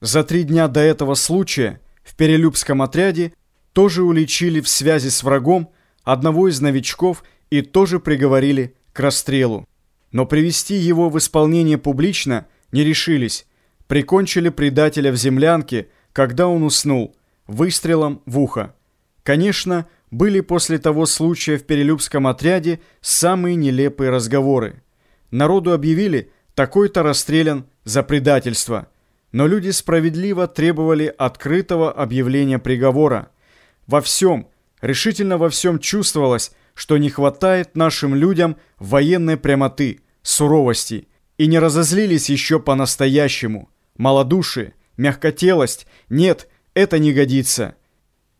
За три дня до этого случая в Перелюбском отряде тоже уличили в связи с врагом одного из новичков и тоже приговорили к расстрелу. Но привести его в исполнение публично не решились. Прикончили предателя в землянке, когда он уснул, выстрелом в ухо. Конечно, были после того случая в Перелюбском отряде самые нелепые разговоры. Народу объявили, такой-то расстрелян за предательство. Но люди справедливо требовали открытого объявления приговора. Во всем, решительно во всем чувствовалось, что не хватает нашим людям военной прямоты, суровости, и не разозлились еще по-настоящему. Малодушие, мягкотелость, нет, это не годится.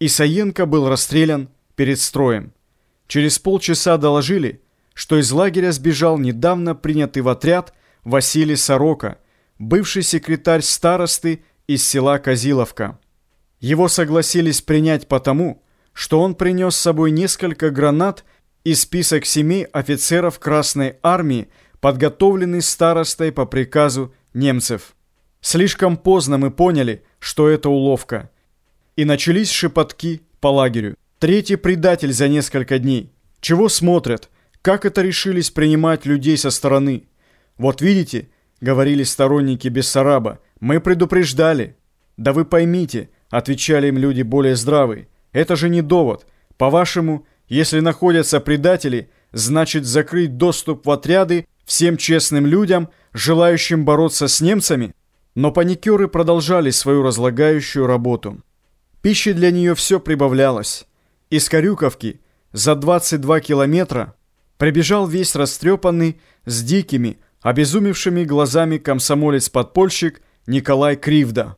Исаенко был расстрелян перед строем. Через полчаса доложили, что из лагеря сбежал недавно принятый в отряд Василий Сорока, бывший секретарь старосты из села Козиловка. Его согласились принять потому, что он принес с собой несколько гранат и список семей офицеров Красной Армии, подготовленный старостой по приказу немцев. Слишком поздно мы поняли, что это уловка. И начались шепотки по лагерю. Третий предатель за несколько дней. Чего смотрят? Как это решились принимать людей со стороны? Вот видите, говорили сторонники Бессараба, мы предупреждали. Да вы поймите, отвечали им люди более здравые, это же не довод. По-вашему, если находятся предатели, значит закрыть доступ в отряды всем честным людям, желающим бороться с немцами? Но паникеры продолжали свою разлагающую работу. Пищи для нее все прибавлялось. Из Корюковки за 22 километра прибежал весь растрепанный, с дикими, обезумевшими глазами комсомолец-подпольщик Николай Кривда.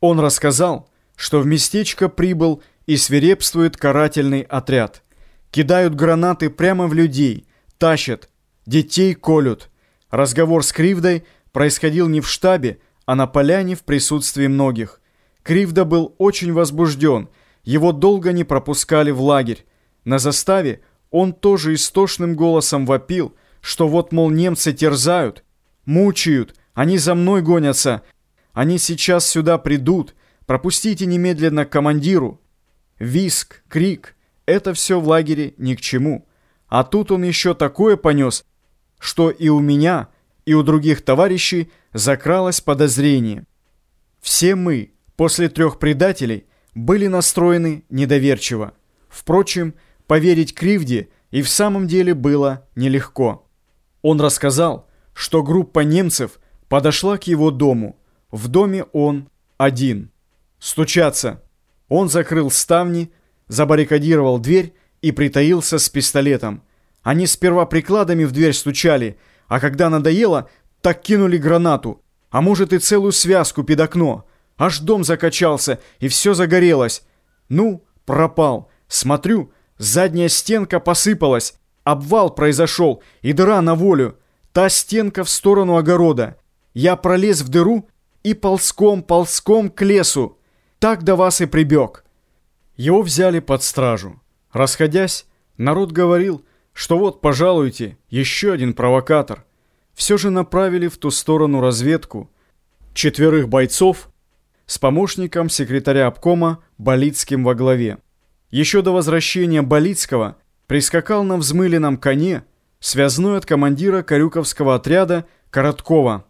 Он рассказал, что в местечко прибыл и свирепствует карательный отряд. Кидают гранаты прямо в людей, тащат, детей колют. Разговор с Кривдой происходил не в штабе, а на поляне в присутствии многих. Кривда был очень возбужден – его долго не пропускали в лагерь. На заставе он тоже истошным голосом вопил, что вот, мол, немцы терзают, мучают, они за мной гонятся, они сейчас сюда придут, пропустите немедленно к командиру. Виск, крик — это все в лагере ни к чему. А тут он еще такое понес, что и у меня, и у других товарищей закралось подозрение. Все мы, после трех предателей, были настроены недоверчиво. Впрочем, поверить Кривде и в самом деле было нелегко. Он рассказал, что группа немцев подошла к его дому. В доме он один. Стучаться. Он закрыл ставни, забаррикадировал дверь и притаился с пистолетом. Они сперва прикладами в дверь стучали, а когда надоело, так кинули гранату, а может и целую связку под окно. Аж дом закачался, и все загорелось. Ну, пропал. Смотрю, задняя стенка посыпалась. Обвал произошел, и дыра на волю. Та стенка в сторону огорода. Я пролез в дыру и ползком-ползком к лесу. Так до вас и прибег. Его взяли под стражу. Расходясь, народ говорил, что вот, пожалуйте, еще один провокатор. Все же направили в ту сторону разведку. Четверых бойцов с помощником секретаря обкома Болицким во главе. Еще до возвращения Болицкого прискакал на взмыленном коне связной от командира Карюковского отряда Короткова.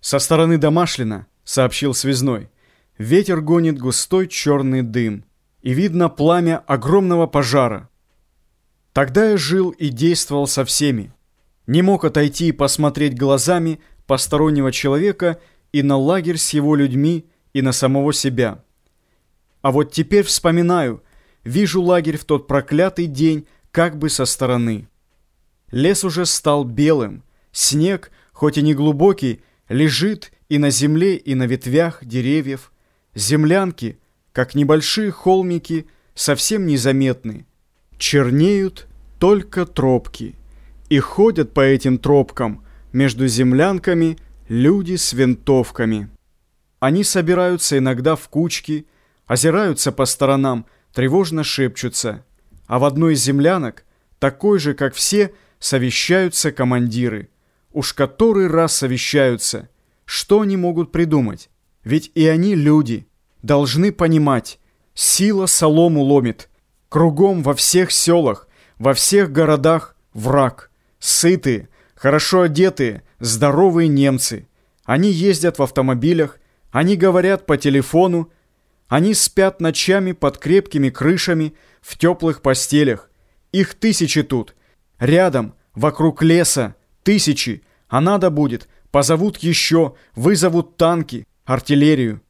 «Со стороны Домашлина», — сообщил связной, — «ветер гонит густой черный дым, и видно пламя огромного пожара». Тогда я жил и действовал со всеми. Не мог отойти и посмотреть глазами постороннего человека и на лагерь с его людьми, и на самого себя. А вот теперь вспоминаю, вижу лагерь в тот проклятый день как бы со стороны. Лес уже стал белым, снег, хоть и не глубокий, лежит и на земле, и на ветвях деревьев. Землянки, как небольшие холмики, совсем незаметны. Чернеют только тропки. И ходят по этим тропкам между землянками люди с винтовками. Они собираются иногда в кучки, озираются по сторонам, тревожно шепчутся. А в одной из землянок, такой же, как все, совещаются командиры. Уж который раз совещаются. Что они могут придумать? Ведь и они люди, должны понимать, сила солому ломит. Кругом во всех селах, во всех городах враг. Сытые, хорошо одетые, здоровые немцы. Они ездят в автомобилях, они говорят по телефону, они спят ночами под крепкими крышами в теплых постелях. Их тысячи тут. Рядом, вокруг леса, тысячи. А надо будет, позовут еще, вызовут танки, артиллерию.